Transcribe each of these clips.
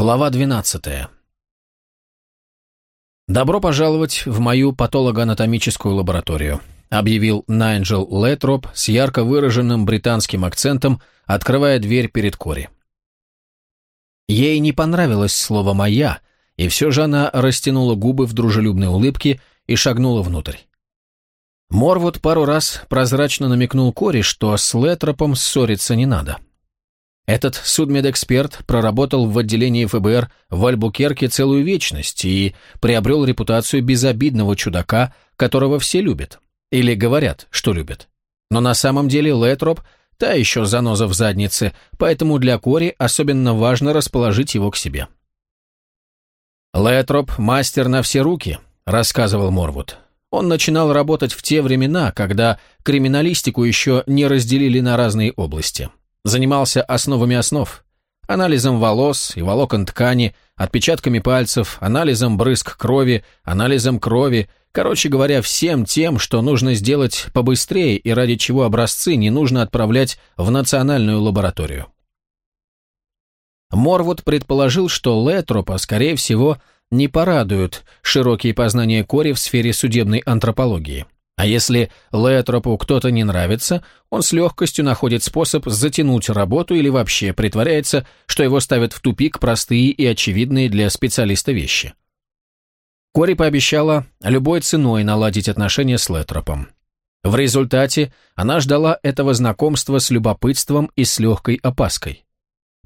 Глава 12. «Добро пожаловать в мою патологоанатомическую лабораторию», объявил Найнджел Летроп с ярко выраженным британским акцентом, открывая дверь перед Кори. Ей не понравилось слово «моя», и все же она растянула губы в дружелюбной улыбке и шагнула внутрь. Морвуд пару раз прозрачно намекнул Кори, что с Летропом ссориться не надо. — этот судмедэксперт проработал в отделении ФБР в Альбукерке целую вечность и приобрел репутацию безобидного чудака, которого все любят. Или говорят, что любят. Но на самом деле Лэтроп – та еще заноза в заднице, поэтому для Кори особенно важно расположить его к себе. «Лэтроп – мастер на все руки», – рассказывал Морвуд. Он начинал работать в те времена, когда криминалистику еще не разделили на разные области – Занимался основами основ. Анализом волос и волокон ткани, отпечатками пальцев, анализом брызг крови, анализом крови, короче говоря, всем тем, что нужно сделать побыстрее и ради чего образцы не нужно отправлять в национальную лабораторию. Морвуд предположил, что Летропа, скорее всего, не порадуют широкие познания Кори в сфере судебной антропологии. А если Летропу кто-то не нравится, он с легкостью находит способ затянуть работу или вообще притворяется, что его ставят в тупик простые и очевидные для специалиста вещи. Кори пообещала любой ценой наладить отношения с Летропом. В результате она ждала этого знакомства с любопытством и с легкой опаской.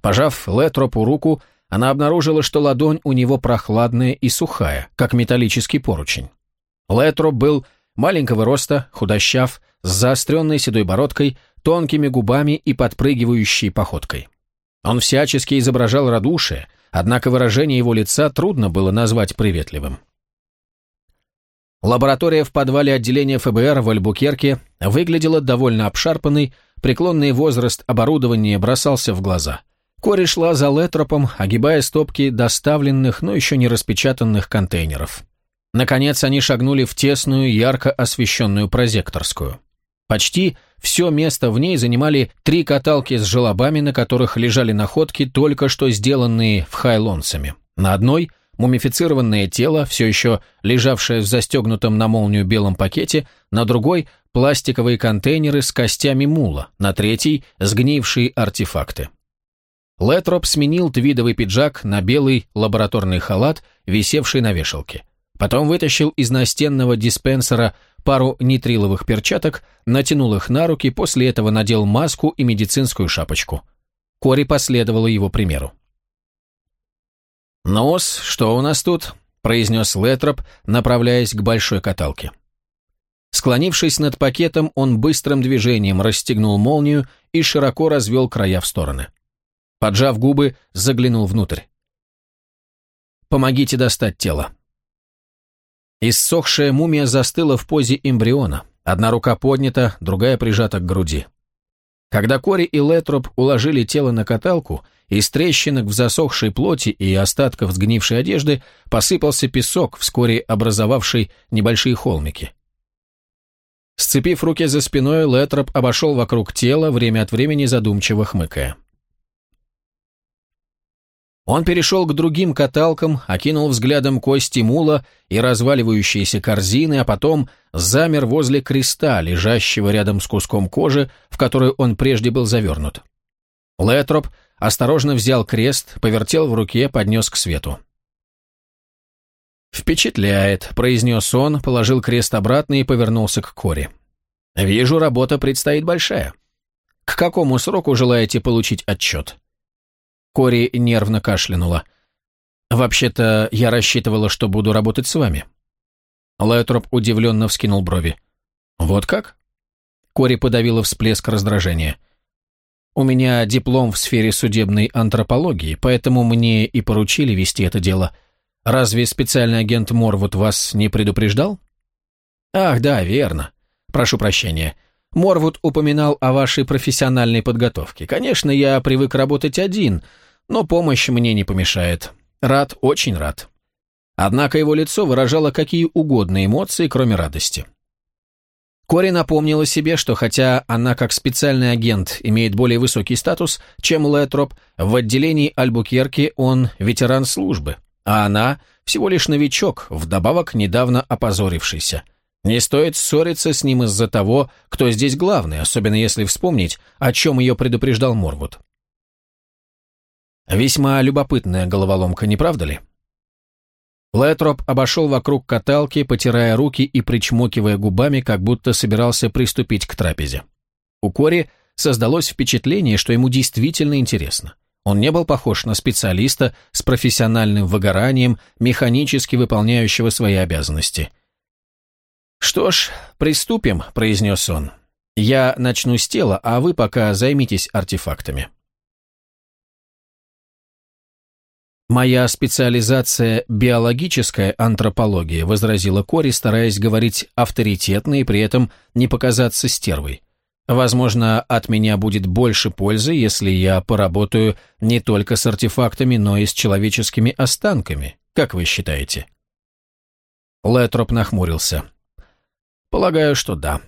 Пожав Летропу руку, она обнаружила, что ладонь у него прохладная и сухая, как металлический поручень. Летроп был маленького роста, худощав, с заостренной седой бородкой, тонкими губами и подпрыгивающей походкой. Он всячески изображал радушие, однако выражение его лица трудно было назвать приветливым. Лаборатория в подвале отделения ФБР в Альбукерке выглядела довольно обшарпанной, преклонный возраст оборудования бросался в глаза. Кори шла за Летропом, огибая стопки доставленных, но еще не распечатанных контейнеров. Наконец они шагнули в тесную, ярко освещенную прозекторскую. Почти все место в ней занимали три каталки с желобами, на которых лежали находки, только что сделанные в хайлонцами. На одной – мумифицированное тело, все еще лежавшее в застегнутом на молнию белом пакете, на другой – пластиковые контейнеры с костями мула, на третьей – сгнившие артефакты. Летроп сменил твидовый пиджак на белый лабораторный халат, висевший на вешалке. Потом вытащил из настенного диспенсера пару нитриловых перчаток, натянул их на руки, после этого надел маску и медицинскую шапочку. Кори последовала его примеру. «Нос, что у нас тут?» – произнес Летроп, направляясь к большой каталке. Склонившись над пакетом, он быстрым движением расстегнул молнию и широко развел края в стороны. Поджав губы, заглянул внутрь. «Помогите достать тело», Иссохшая мумия застыла в позе эмбриона. Одна рука поднята, другая прижата к груди. Когда Кори и Летроп уложили тело на каталку, из трещинок в засохшей плоти и остатков сгнившей одежды посыпался песок, вскоре образовавший небольшие холмики. Сцепив руки за спиной, Летроп обошел вокруг тела, время от времени задумчиво хмыкая. Он перешел к другим каталкам, окинул взглядом кости мула и разваливающиеся корзины, а потом замер возле креста, лежащего рядом с куском кожи, в которую он прежде был завернут. Летроп осторожно взял крест, повертел в руке, поднес к свету. «Впечатляет», — произнес он, положил крест обратно и повернулся к Кори. «Вижу, работа предстоит большая. К какому сроку желаете получить отчет?» Кори нервно кашлянула. «Вообще-то я рассчитывала, что буду работать с вами». Лайтроп удивленно вскинул брови. «Вот как?» Кори подавила всплеск раздражения. «У меня диплом в сфере судебной антропологии, поэтому мне и поручили вести это дело. Разве специальный агент Морвуд вас не предупреждал?» «Ах, да, верно. Прошу прощения. Морвуд упоминал о вашей профессиональной подготовке. Конечно, я привык работать один, но помощь мне не помешает. Рад, очень рад. Однако его лицо выражало какие угодно эмоции, кроме радости. Кори напомнила себе, что хотя она как специальный агент имеет более высокий статус, чем Летроп, в отделении Альбукерки он ветеран службы, а она всего лишь новичок, вдобавок недавно опозорившийся. Не стоит ссориться с ним из-за того, кто здесь главный, особенно если вспомнить, о чем ее предупреждал Морвуд. Весьма любопытная головоломка, не правда ли? Летроп обошел вокруг каталки, потирая руки и причмокивая губами, как будто собирался приступить к трапезе. У Кори создалось впечатление, что ему действительно интересно. Он не был похож на специалиста с профессиональным выгоранием, механически выполняющего свои обязанности – «Что ж, приступим», — произнес он. «Я начну с тела, а вы пока займитесь артефактами». «Моя специализация – биологическая антропология», – возразила Кори, стараясь говорить авторитетно и при этом не показаться стервой. «Возможно, от меня будет больше пользы, если я поработаю не только с артефактами, но и с человеческими останками. Как вы считаете?» Летроп нахмурился. Полагаю, что да.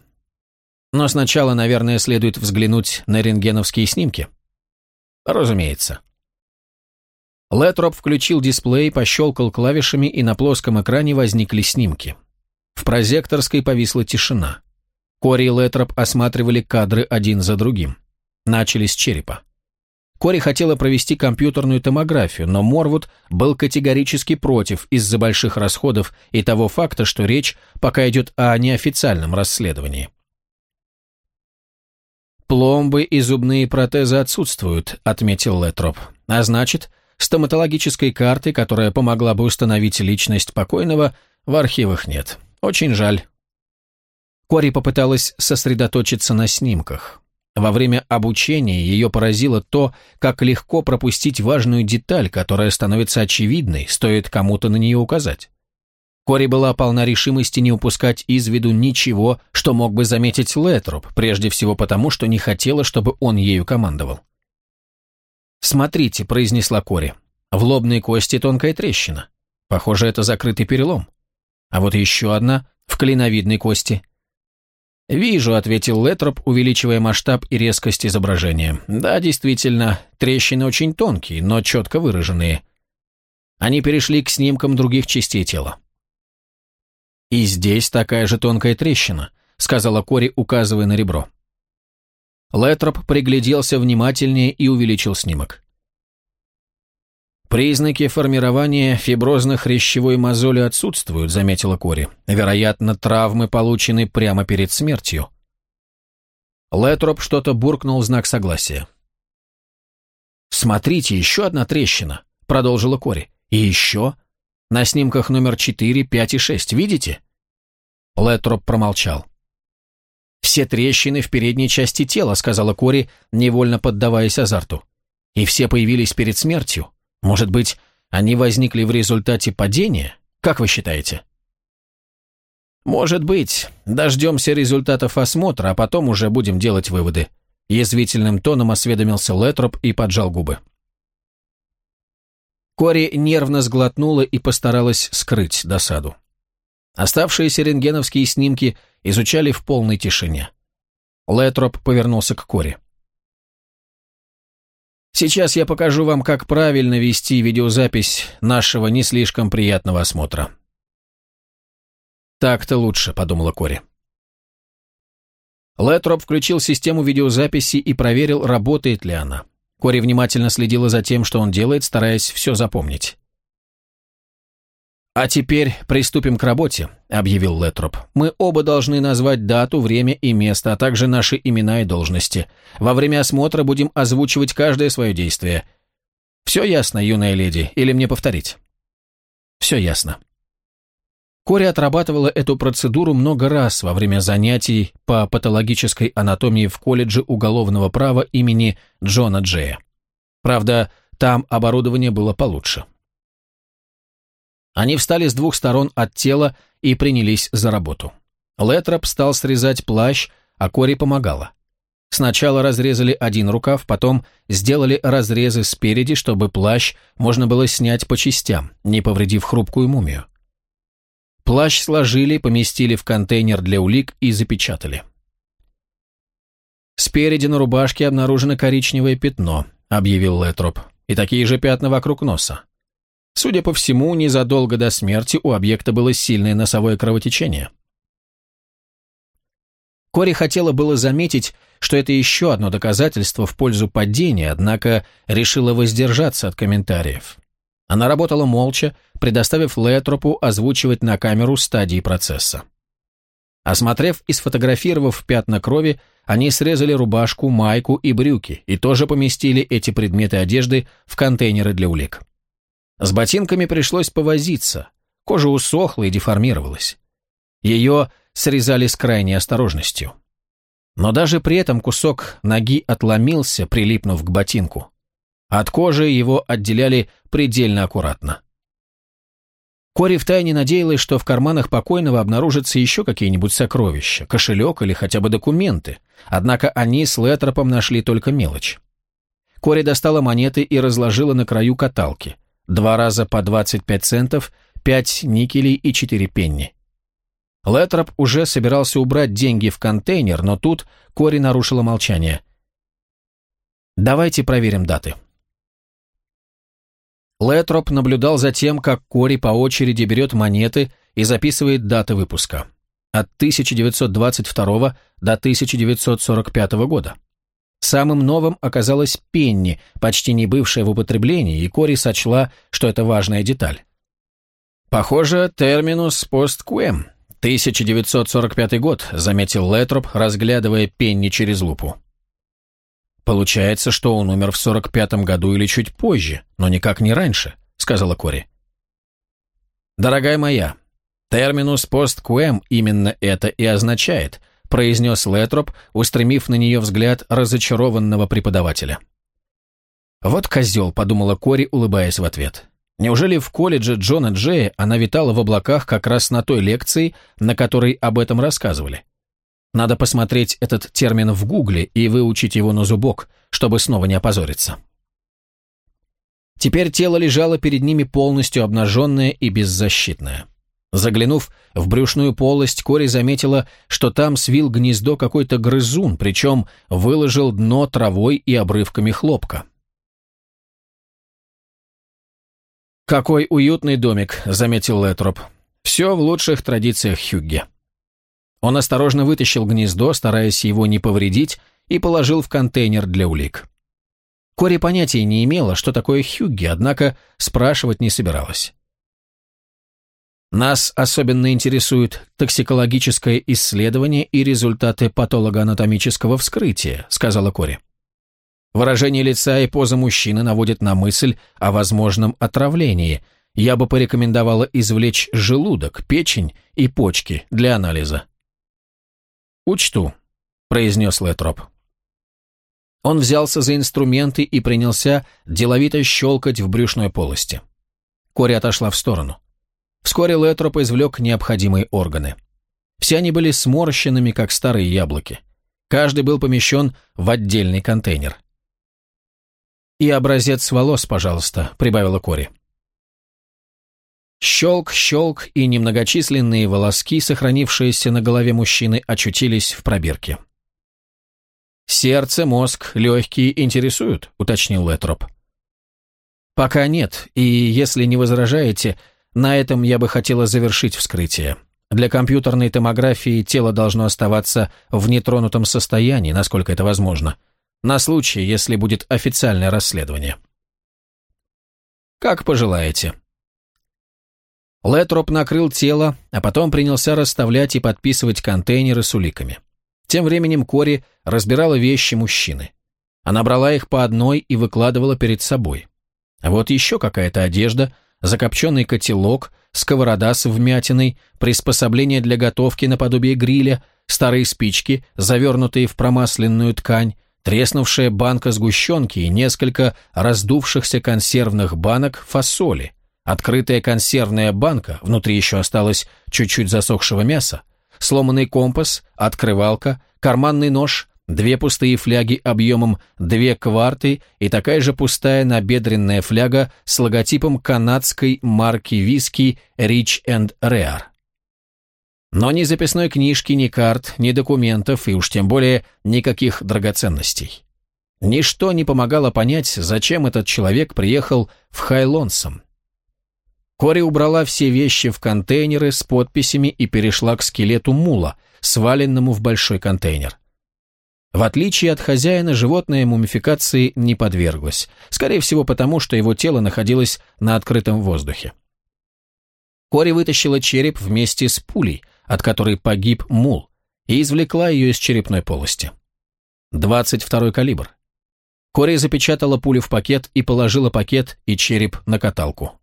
Но сначала, наверное, следует взглянуть на рентгеновские снимки. Разумеется. Летроп включил дисплей, пощелкал клавишами, и на плоском экране возникли снимки. В прозекторской повисла тишина. Кори и Летроп осматривали кадры один за другим. Начали с черепа. Кори хотела провести компьютерную томографию, но Морвуд был категорически против из-за больших расходов и того факта, что речь пока идет о неофициальном расследовании. «Пломбы и зубные протезы отсутствуют», — отметил Летроп. «А значит, стоматологической карты, которая помогла бы установить личность покойного, в архивах нет. Очень жаль». Кори попыталась сосредоточиться на снимках. Во время обучения ее поразило то, как легко пропустить важную деталь, которая становится очевидной, стоит кому-то на нее указать. Кори была полна решимости не упускать из виду ничего, что мог бы заметить Летроп, прежде всего потому, что не хотела, чтобы он ею командовал. «Смотрите», — произнесла Кори, — «в лобной кости тонкая трещина. Похоже, это закрытый перелом. А вот еще одна в клиновидной кости — «Вижу», — ответил Летроп, увеличивая масштаб и резкость изображения. «Да, действительно, трещины очень тонкие, но четко выраженные». Они перешли к снимкам других частей тела. «И здесь такая же тонкая трещина», — сказала Кори, указывая на ребро. Летроп пригляделся внимательнее и увеличил снимок. «Признаки формирования фиброзно-хрящевой мозоли отсутствуют», — заметила Кори. «Вероятно, травмы получены прямо перед смертью». Летроп что-то буркнул в знак согласия. «Смотрите, еще одна трещина», — продолжила Кори. «И еще? На снимках номер 4, 5 и 6, видите?» Летроп промолчал. «Все трещины в передней части тела», — сказала Кори, невольно поддаваясь азарту. «И все появились перед смертью. Может быть, они возникли в результате падения? Как вы считаете? Может быть. Дождемся результатов осмотра, а потом уже будем делать выводы. Язвительным тоном осведомился Летроп и поджал губы. Кори нервно сглотнула и постаралась скрыть досаду. Оставшиеся рентгеновские снимки изучали в полной тишине. Летроп повернулся к Кори. Сейчас я покажу вам, как правильно вести видеозапись нашего не слишком приятного осмотра. Так-то лучше, подумала Кори. Летроп включил систему видеозаписи и проверил, работает ли она. Кори внимательно следила за тем, что он делает, стараясь все запомнить. «А теперь приступим к работе», — объявил Летроп. «Мы оба должны назвать дату, время и место, а также наши имена и должности. Во время осмотра будем озвучивать каждое свое действие. Все ясно, юная леди, или мне повторить?» «Все ясно». Кори отрабатывала эту процедуру много раз во время занятий по патологической анатомии в колледже уголовного права имени Джона Джея. Правда, там оборудование было получше. Они встали с двух сторон от тела и принялись за работу. Летроп стал срезать плащ, а Кори помогала. Сначала разрезали один рукав, потом сделали разрезы спереди, чтобы плащ можно было снять по частям, не повредив хрупкую мумию. Плащ сложили, поместили в контейнер для улик и запечатали. «Спереди на рубашке обнаружено коричневое пятно», — объявил Летроп, — «и такие же пятна вокруг носа. Судя по всему, незадолго до смерти у объекта было сильное носовое кровотечение». Кори хотела было заметить, что это еще одно доказательство в пользу падения, однако решила воздержаться от комментариев. Она работала молча, предоставив Летропу озвучивать на камеру стадии процесса. Осмотрев и сфотографировав пятна крови, они срезали рубашку, майку и брюки и тоже поместили эти предметы одежды в контейнеры для улик. С ботинками пришлось повозиться, кожа усохла и деформировалась. Ее срезали с крайней осторожностью. Но даже при этом кусок ноги отломился, прилипнув к ботинку. От кожи его отделяли предельно аккуратно. Кори втайне надеялась, что в карманах покойного обнаружатся еще какие-нибудь сокровища, кошелек или хотя бы документы, однако они с Летропом нашли только мелочь. Кори достала монеты и разложила на краю каталки. Два раза по 25 центов, пять никелей и четыре пенни. Летроп уже собирался убрать деньги в контейнер, но тут Кори нарушила молчание. «Давайте проверим даты», Летроп наблюдал за тем, как Кори по очереди берет монеты и записывает даты выпуска. От 1922 до 1945 года. Самым новым оказалась пенни, почти не бывшая в употреблении, и Кори сочла, что это важная деталь. «Похоже, терминус посткуэм», 1945 год», — заметил Летроп, разглядывая пенни через лупу. «Получается, что он умер в 45-м году или чуть позже, но никак не раньше», — сказала Кори. «Дорогая моя, терминус посткуэм именно это и означает», — произнес Летроп, устремив на нее взгляд разочарованного преподавателя. «Вот козел», — подумала Кори, улыбаясь в ответ. Неужели в колледже Джона Джея она витала в облаках как раз на той лекции, на которой об этом рассказывали? Надо посмотреть этот термин в гугле и выучить его на зубок, чтобы снова не опозориться. Теперь тело лежало перед ними полностью обнаженное и беззащитное. Заглянув в брюшную полость, Кори заметила, что там свил гнездо какой-то грызун, причем выложил дно травой и обрывками хлопка. «Какой уютный домик», — заметил Летроп. «Все в лучших традициях Хюгге». Он осторожно вытащил гнездо, стараясь его не повредить, и положил в контейнер для улик. Кори понятия не имела, что такое хюгги, однако спрашивать не собиралась. Нас особенно интересует токсикологическое исследование и результаты патологоанатомического вскрытия, сказала Кори. Выражение лица и поза мужчины наводят на мысль о возможном отравлении. Я бы порекомендовала извлечь желудок, печень и почки для анализа. «Учту», — произнес Летроп. Он взялся за инструменты и принялся деловито щелкать в брюшной полости. Кори отошла в сторону. Вскоре Летроп извлек необходимые органы. Все они были сморщенными, как старые яблоки. Каждый был помещен в отдельный контейнер. «И образец волос, пожалуйста», — прибавила Кори. Щелк, щелк, и немногочисленные волоски, сохранившиеся на голове мужчины, очутились в пробирке. «Сердце, мозг, легкие интересуют», — уточнил Летроп. «Пока нет, и если не возражаете, на этом я бы хотела завершить вскрытие. Для компьютерной томографии тело должно оставаться в нетронутом состоянии, насколько это возможно, на случай, если будет официальное расследование». «Как пожелаете», Летроп накрыл тело, а потом принялся расставлять и подписывать контейнеры с уликами. Тем временем Кори разбирала вещи мужчины. Она брала их по одной и выкладывала перед собой. А вот еще какая-то одежда, закопченный котелок, сковорода с вмятиной, приспособление для готовки наподобие гриля, старые спички, завернутые в промасленную ткань, треснувшая банка сгущенки и несколько раздувшихся консервных банок фасоли, Открытая консервная банка, внутри еще осталось чуть-чуть засохшего мяса, сломанный компас, открывалка, карманный нож, две пустые фляги объемом две кварты и такая же пустая набедренная фляга с логотипом канадской марки виски Rich and Rare. Но ни записной книжки, ни карт, ни документов, и уж тем более никаких драгоценностей. Ничто не помогало понять, зачем этот человек приехал в Хайлонсом. Кори убрала все вещи в контейнеры с подписями и перешла к скелету мула, сваленному в большой контейнер. В отличие от хозяина, животное мумификации не подверглось, скорее всего потому, что его тело находилось на открытом воздухе. Кори вытащила череп вместе с пулей, от которой погиб мул, и извлекла ее из черепной полости. 22-й калибр. Кори запечатала пулю в пакет и положила пакет и череп на каталку.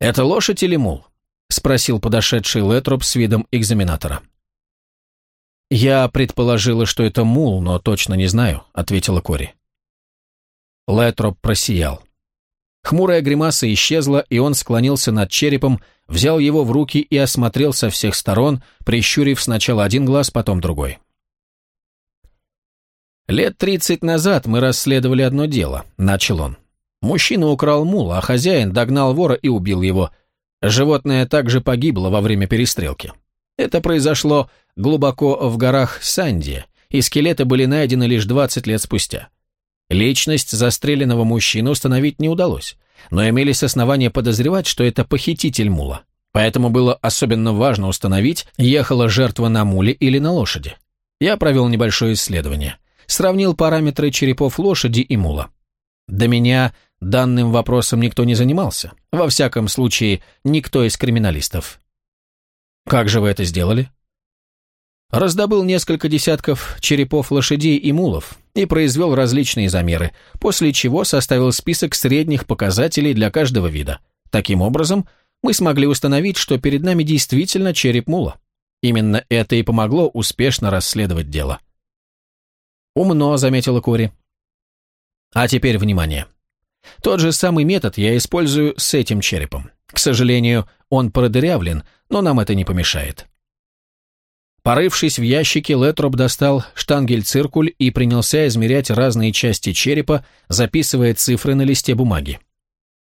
«Это лошадь или мул?» — спросил подошедший Летроп с видом экзаменатора. «Я предположила, что это мул, но точно не знаю», — ответила Кори. Летроп просиял. Хмурая гримаса исчезла, и он склонился над черепом, взял его в руки и осмотрел со всех сторон, прищурив сначала один глаз, потом другой. «Лет тридцать назад мы расследовали одно дело», — начал он. Мужчина украл мул, а хозяин догнал вора и убил его. Животное также погибло во время перестрелки. Это произошло глубоко в горах Санди, и скелеты были найдены лишь 20 лет спустя. Личность застреленного мужчины установить не удалось, но имелись основания подозревать, что это похититель мула. Поэтому было особенно важно установить, ехала жертва на муле или на лошади. Я провел небольшое исследование. Сравнил параметры черепов лошади и мула. До меня данным вопросом никто не занимался. Во всяком случае, никто из криминалистов. Как же вы это сделали? Раздобыл несколько десятков черепов лошадей и мулов и произвел различные замеры, после чего составил список средних показателей для каждого вида. Таким образом, мы смогли установить, что перед нами действительно череп мула. Именно это и помогло успешно расследовать дело. «Умно», — заметила Кори. «А теперь внимание. Тот же самый метод я использую с этим черепом. К сожалению, он продырявлен, но нам это не помешает. Порывшись в ящике, Летроп достал штангель-циркуль и принялся измерять разные части черепа, записывая цифры на листе бумаги.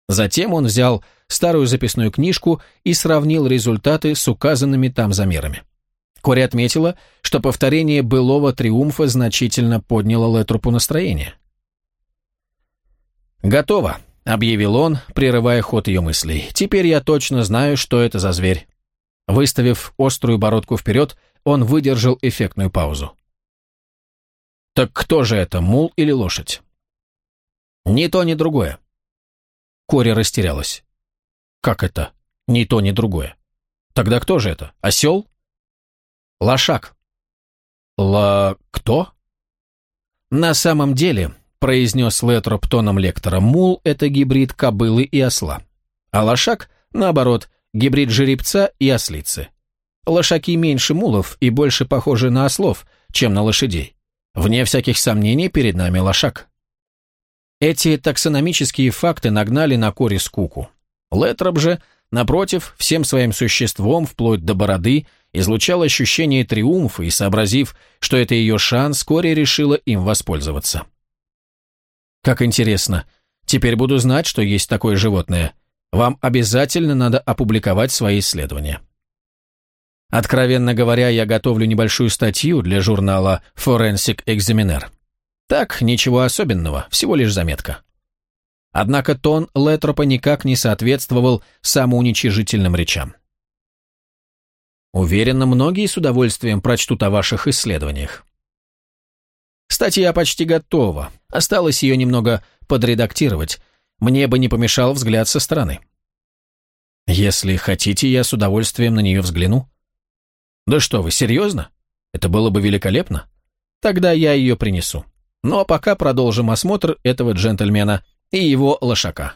Затем он взял старую записную книжку и сравнил результаты с указанными там замерами. Кори отметила, что повторение былого триумфа значительно подняло Летропу настроение. «Готово», — объявил он, прерывая ход ее мыслей. «Теперь я точно знаю, что это за зверь». Выставив острую бородку вперед, он выдержал эффектную паузу. «Так кто же это, мул или лошадь?» «Ни то, ни другое». Кори растерялась. «Как это? Ни то, ни другое. Тогда кто же это? Осел?» «Лошак». «Ла... кто?» «На самом деле, произнес Летроп тоном лектора, мул – это гибрид кобылы и осла. А лошак, наоборот, гибрид жеребца и ослицы. Лошаки меньше мулов и больше похожи на ослов, чем на лошадей. Вне всяких сомнений, перед нами лошак. Эти таксономические факты нагнали на Кори скуку. Летроп же, напротив, всем своим существом, вплоть до бороды, излучал ощущение триумфа и, сообразив, что это ее шанс, Кори решила им воспользоваться. Как интересно. Теперь буду знать, что есть такое животное. Вам обязательно надо опубликовать свои исследования. Откровенно говоря, я готовлю небольшую статью для журнала Forensic Examiner. Так, ничего особенного, всего лишь заметка. Однако тон Летропа никак не соответствовал самоуничижительным речам. Уверенно, многие с удовольствием прочтут о ваших исследованиях. Статья почти готова. Осталось ее немного подредактировать. Мне бы не помешал взгляд со стороны. Если хотите, я с удовольствием на нее взгляну. Да что вы, серьезно? Это было бы великолепно. Тогда я ее принесу. Ну а пока продолжим осмотр этого джентльмена и его лошака.